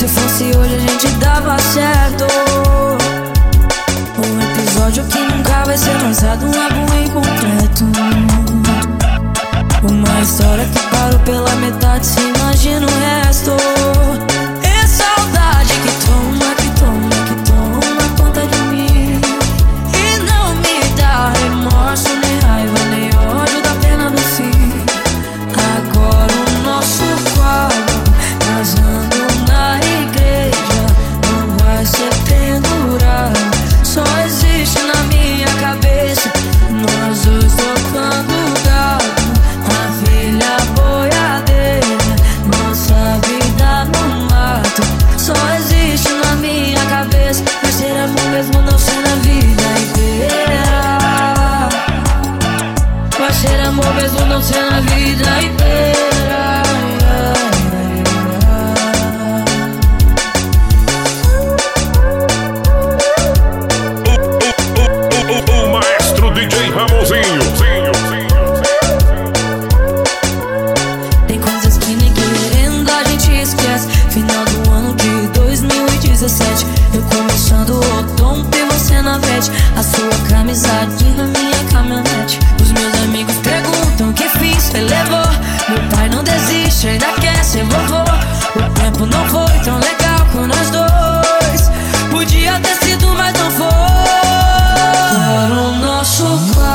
Se fosse hoje a gente dava certo. Um episódio que nunca vai ser lançado Um álbum incompleto Uma história que parou pela metade Se imagina o resto. ser amor mesmo não sendo a vida inteira o, maestro DJ Ramonzinho Tem coisas que nem querendo a gente esquece. Final do ano de 2017 Eu começando o tom e você na veste A sua camisa de raminha triste, ainda quer ser vovô. O tempo não foi tão legal com nós dois. Podia ter sido, mas não foi. Para o nosso quarto.